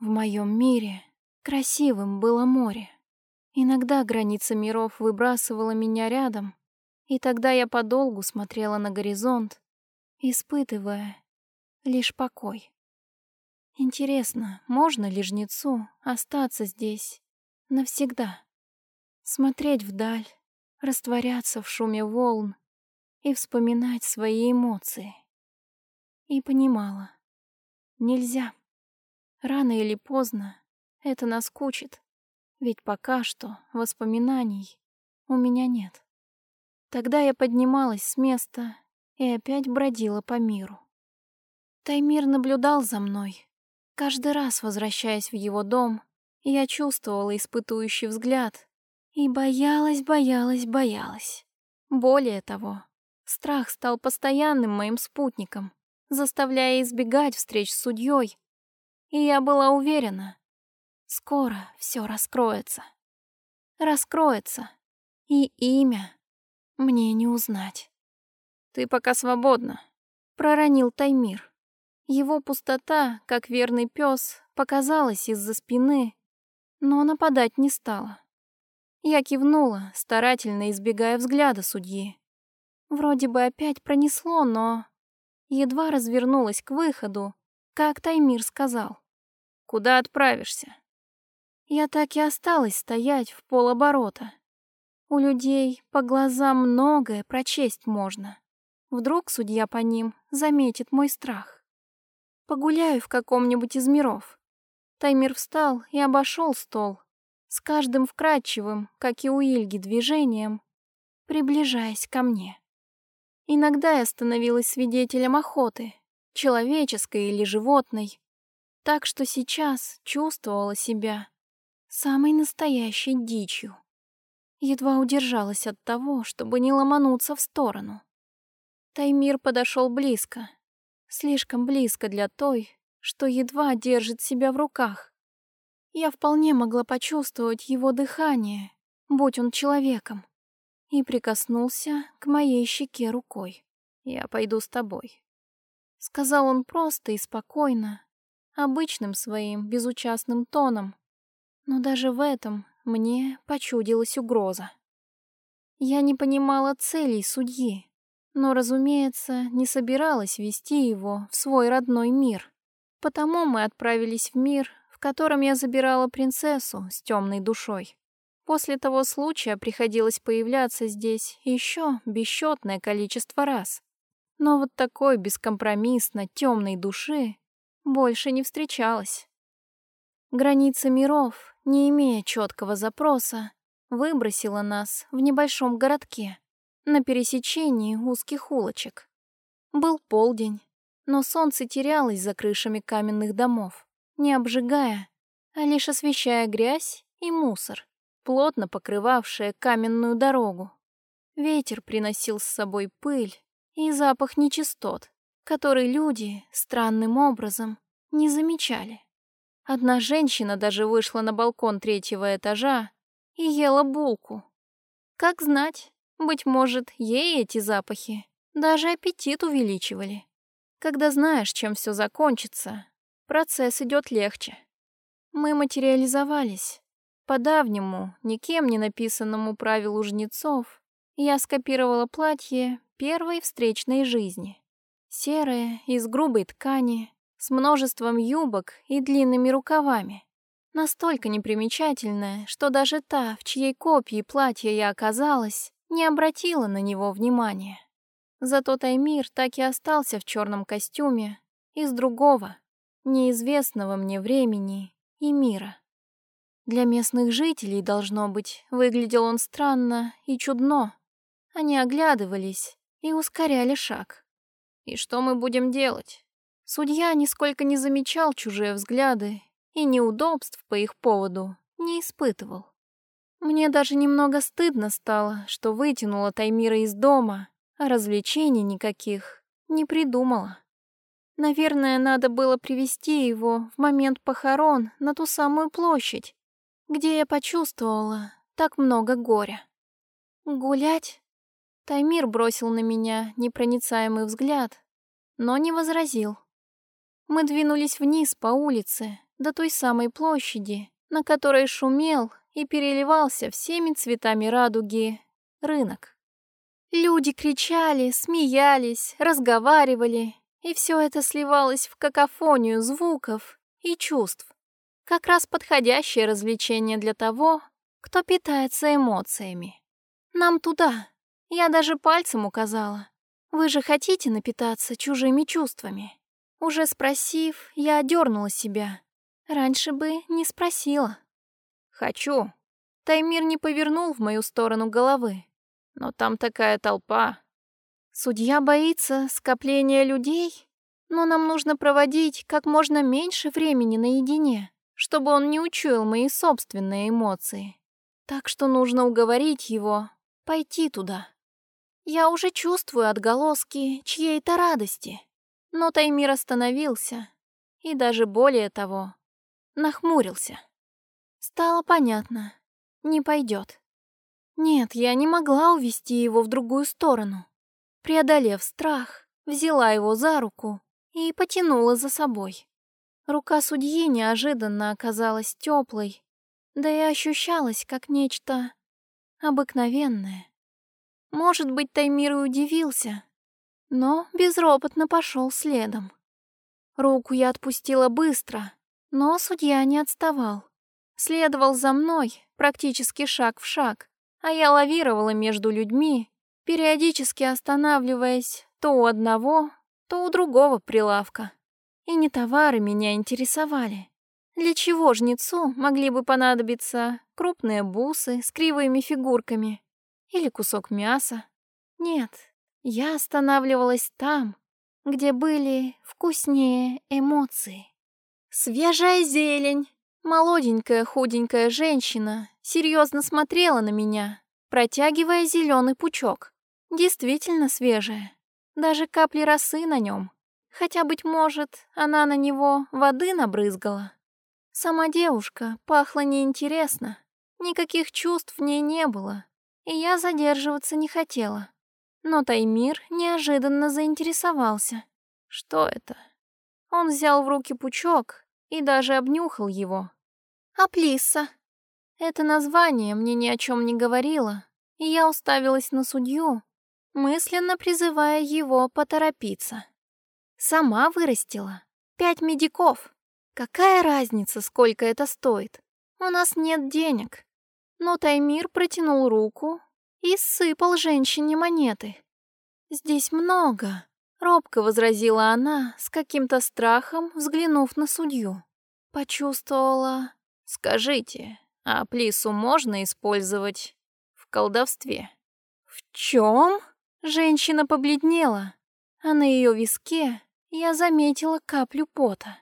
В моем мире красивым было море. Иногда граница миров выбрасывала меня рядом, и тогда я подолгу смотрела на горизонт, испытывая лишь покой. Интересно, можно ли жнецу остаться здесь навсегда? Смотреть вдаль, растворяться в шуме волн и вспоминать свои эмоции. И понимала, нельзя. Рано или поздно это наскучит, ведь пока что воспоминаний у меня нет. Тогда я поднималась с места и опять бродила по миру. Таймир наблюдал за мной. Каждый раз, возвращаясь в его дом, я чувствовала испытующий взгляд и боялась, боялась, боялась. Более того, страх стал постоянным моим спутником, заставляя избегать встреч с судьей, и я была уверена, скоро все раскроется. Раскроется, и имя мне не узнать. «Ты пока свободна», — проронил Таймир. Его пустота, как верный пес, показалась из-за спины, но нападать не стала. Я кивнула, старательно избегая взгляда судьи. Вроде бы опять пронесло, но... Едва развернулась к выходу, как Таймир сказал. «Куда отправишься?» Я так и осталась стоять в полоборота. У людей по глазам многое прочесть можно. Вдруг судья по ним заметит мой страх. Погуляю в каком-нибудь из миров. Таймир встал и обошел стол, с каждым вкрадчивым, как и у Ильги, движением, приближаясь ко мне. Иногда я становилась свидетелем охоты, человеческой или животной, так что сейчас чувствовала себя самой настоящей дичью. Едва удержалась от того, чтобы не ломануться в сторону. Таймир подошел близко, слишком близко для той, что едва держит себя в руках. Я вполне могла почувствовать его дыхание, будь он человеком, и прикоснулся к моей щеке рукой. «Я пойду с тобой», — сказал он просто и спокойно, обычным своим безучастным тоном, но даже в этом мне почудилась угроза. Я не понимала целей судьи, но, разумеется, не собиралась вести его в свой родной мир. Потому мы отправились в мир, в котором я забирала принцессу с темной душой. После того случая приходилось появляться здесь еще бесчетное количество раз. Но вот такой бескомпромиссно темной души больше не встречалось. Граница миров, не имея четкого запроса, выбросила нас в небольшом городке на пересечении узких улочек. Был полдень, но солнце терялось за крышами каменных домов, не обжигая, а лишь освещая грязь и мусор плотно покрывавшая каменную дорогу. Ветер приносил с собой пыль и запах нечистот, который люди странным образом не замечали. Одна женщина даже вышла на балкон третьего этажа и ела булку. Как знать, быть может, ей эти запахи даже аппетит увеличивали. Когда знаешь, чем все закончится, процесс идет легче. Мы материализовались, по давнему, никем не написанному правилу жнецов, я скопировала платье первой встречной жизни. Серое, из грубой ткани, с множеством юбок и длинными рукавами. Настолько непримечательное, что даже та, в чьей копии платья я оказалась, не обратила на него внимания. Зато Таймир так и остался в черном костюме из другого, неизвестного мне времени и мира. Для местных жителей, должно быть, выглядел он странно и чудно. Они оглядывались и ускоряли шаг. «И что мы будем делать?» Судья нисколько не замечал чужие взгляды и неудобств по их поводу не испытывал. Мне даже немного стыдно стало, что вытянула Таймира из дома, а развлечений никаких не придумала. Наверное, надо было привести его в момент похорон на ту самую площадь, где я почувствовала так много горя. Гулять? Таймир бросил на меня непроницаемый взгляд, но не возразил. Мы двинулись вниз по улице, до той самой площади, на которой шумел и переливался всеми цветами радуги рынок. Люди кричали, смеялись, разговаривали, и все это сливалось в какофонию звуков и чувств. Как раз подходящее развлечение для того, кто питается эмоциями. Нам туда. Я даже пальцем указала. Вы же хотите напитаться чужими чувствами? Уже спросив, я одернула себя. Раньше бы не спросила. Хочу. Таймир не повернул в мою сторону головы. Но там такая толпа. Судья боится скопления людей, но нам нужно проводить как можно меньше времени наедине, чтобы он не учуял мои собственные эмоции. Так что нужно уговорить его пойти туда. Я уже чувствую отголоски чьей-то радости. Но Таймир остановился и даже более того, нахмурился. Стало понятно, не пойдет. Нет, я не могла увести его в другую сторону. Преодолев страх, взяла его за руку и потянула за собой. Рука судьи неожиданно оказалась теплой да и ощущалось как нечто обыкновенное. Может быть, Таймир и удивился, но безропотно пошел следом. Руку я отпустила быстро, но судья не отставал. Следовал за мной, практически шаг в шаг, а я лавировала между людьми, периодически останавливаясь то у одного, то у другого прилавка. И не товары меня интересовали, для чего жнецу могли бы понадобиться крупные бусы с кривыми фигурками или кусок мяса? Нет, я останавливалась там, где были вкуснее эмоции. Свежая зелень. Молоденькая худенькая женщина серьезно смотрела на меня, протягивая зеленый пучок. Действительно свежая. Даже капли росы на нем. Хотя, быть может, она на него воды набрызгала. Сама девушка пахла неинтересно, никаких чувств в ней не было, и я задерживаться не хотела. Но Таймир неожиданно заинтересовался. Что это? Он взял в руки пучок и даже обнюхал его. Аплиса. Это название мне ни о чем не говорило, и я уставилась на судью, мысленно призывая его поторопиться. Сама вырастила. Пять медиков. Какая разница, сколько это стоит? У нас нет денег. Но Таймир протянул руку и сыпал женщине монеты. «Здесь много», — робко возразила она, с каким-то страхом взглянув на судью. Почувствовала... «Скажите, а плису можно использовать в колдовстве?» «В чем?» Женщина побледнела, а на ее виске я заметила каплю пота.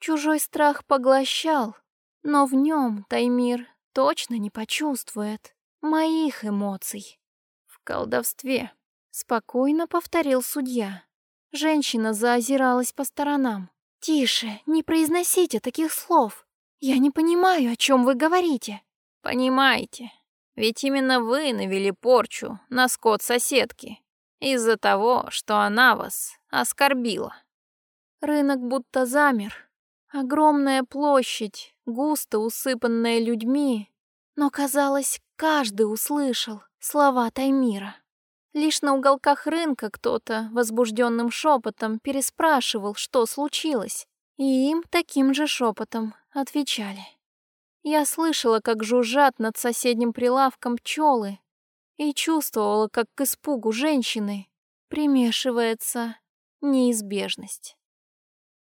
Чужой страх поглощал, но в нем Таймир точно не почувствует моих эмоций. В колдовстве, спокойно повторил судья. Женщина заозиралась по сторонам. «Тише, не произносите таких слов. Я не понимаю, о чем вы говорите». «Понимаете, ведь именно вы навели порчу на скот соседки из-за того, что она вас оскорбила». Рынок будто замер, Огромная площадь, густо усыпанная людьми, но, казалось, каждый услышал слова Таймира. Лишь на уголках рынка кто-то возбужденным шепотом переспрашивал, что случилось, и им таким же шепотом отвечали. Я слышала, как жужжат над соседним прилавком пчелы, и чувствовала, как к испугу женщины примешивается неизбежность.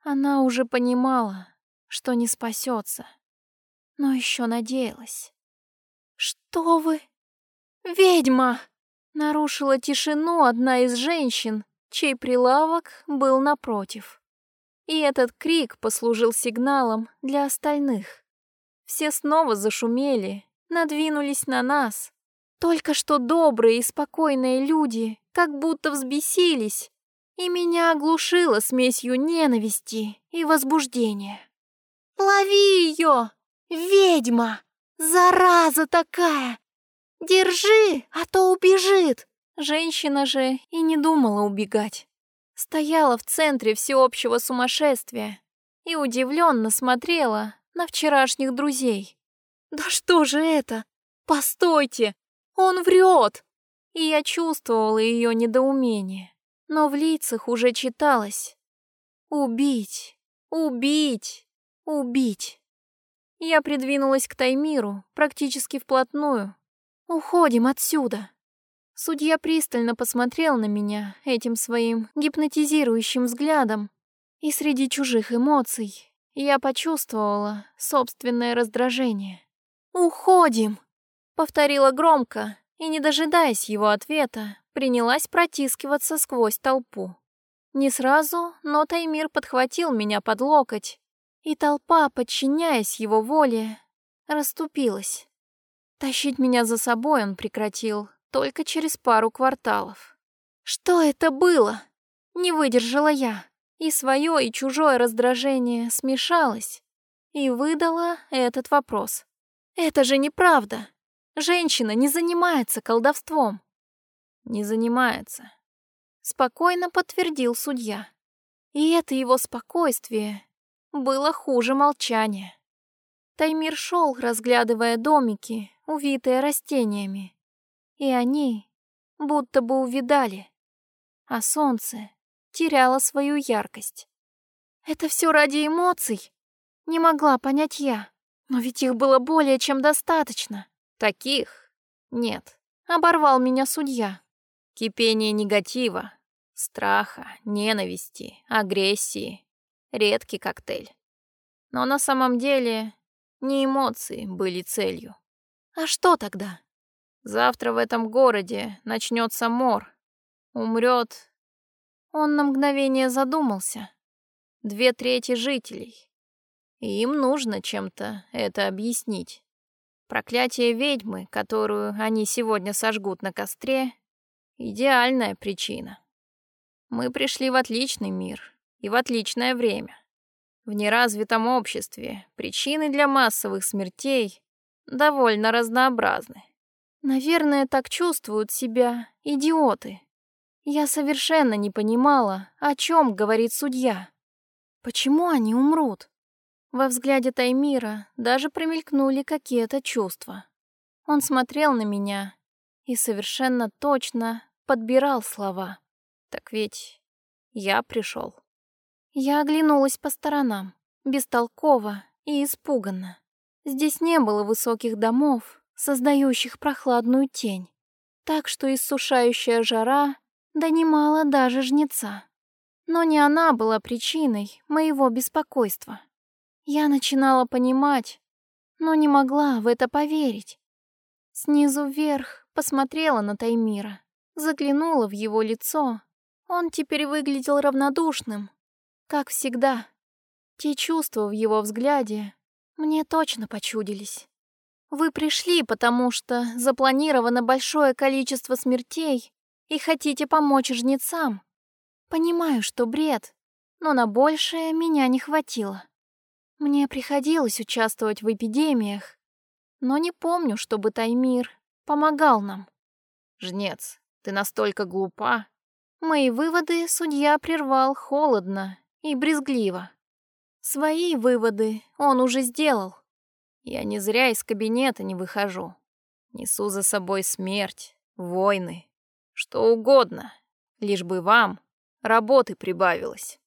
Она уже понимала, что не спасется, но еще надеялась. «Что вы? Ведьма!» Нарушила тишину одна из женщин, чей прилавок был напротив. И этот крик послужил сигналом для остальных. Все снова зашумели, надвинулись на нас. Только что добрые и спокойные люди как будто взбесились и меня оглушило смесью ненависти и возбуждения. «Лови ее! Ведьма! Зараза такая! Держи, а то убежит!» Женщина же и не думала убегать. Стояла в центре всеобщего сумасшествия и удивленно смотрела на вчерашних друзей. «Да что же это? Постойте! Он врет!» И я чувствовала ее недоумение, но в лицах уже читалось «Убить! Убить! Убить!» Я придвинулась к Таймиру практически вплотную. «Уходим отсюда!» Судья пристально посмотрел на меня этим своим гипнотизирующим взглядом, и среди чужих эмоций я почувствовала собственное раздражение. «Уходим!» — повторила громко и, не дожидаясь его ответа, принялась протискиваться сквозь толпу. Не сразу, но Таймир подхватил меня под локоть, и толпа, подчиняясь его воле, расступилась. Тащить меня за собой он прекратил только через пару кварталов. «Что это было?» — не выдержала я и свое, и чужое раздражение смешалось и выдала этот вопрос. «Это же неправда! Женщина не занимается колдовством!» «Не занимается», — спокойно подтвердил судья. И это его спокойствие было хуже молчания. Таймир шел, разглядывая домики, увитые растениями, и они будто бы увидали, а солнце теряла свою яркость. Это все ради эмоций? Не могла понять я. Но ведь их было более чем достаточно. Таких нет. Оборвал меня судья. Кипение негатива, страха, ненависти, агрессии. Редкий коктейль. Но на самом деле не эмоции были целью. А что тогда? Завтра в этом городе начнется мор. Умрет он на мгновение задумался. Две трети жителей. И им нужно чем-то это объяснить. Проклятие ведьмы, которую они сегодня сожгут на костре, идеальная причина. Мы пришли в отличный мир и в отличное время. В неразвитом обществе причины для массовых смертей довольно разнообразны. Наверное, так чувствуют себя идиоты, я совершенно не понимала, о чем говорит судья. Почему они умрут? Во взгляде Таймира даже промелькнули какие-то чувства. Он смотрел на меня и совершенно точно подбирал слова. Так ведь я пришел. Я оглянулась по сторонам, бестолково и испуганно. Здесь не было высоких домов, создающих прохладную тень, так что иссушающая жара донимала даже жнеца. Но не она была причиной моего беспокойства. Я начинала понимать, но не могла в это поверить. Снизу вверх посмотрела на Таймира, заглянула в его лицо. Он теперь выглядел равнодушным, как всегда. Те чувства в его взгляде мне точно почудились. Вы пришли, потому что запланировано большое количество смертей и хотите помочь жнецам. Понимаю, что бред, но на большее меня не хватило. Мне приходилось участвовать в эпидемиях, но не помню, чтобы Таймир помогал нам. Жнец, ты настолько глупа. Мои выводы судья прервал холодно и брезгливо. Свои выводы он уже сделал. Я не зря из кабинета не выхожу. Несу за собой смерть, войны, что угодно, лишь бы вам работы прибавилось.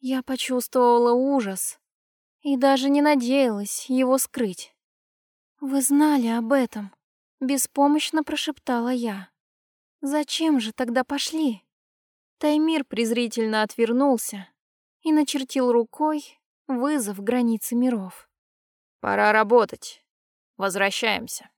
Я почувствовала ужас и даже не надеялась его скрыть. «Вы знали об этом», — беспомощно прошептала я. «Зачем же тогда пошли?» Таймир презрительно отвернулся и начертил рукой вызов границы миров. «Пора работать. Возвращаемся».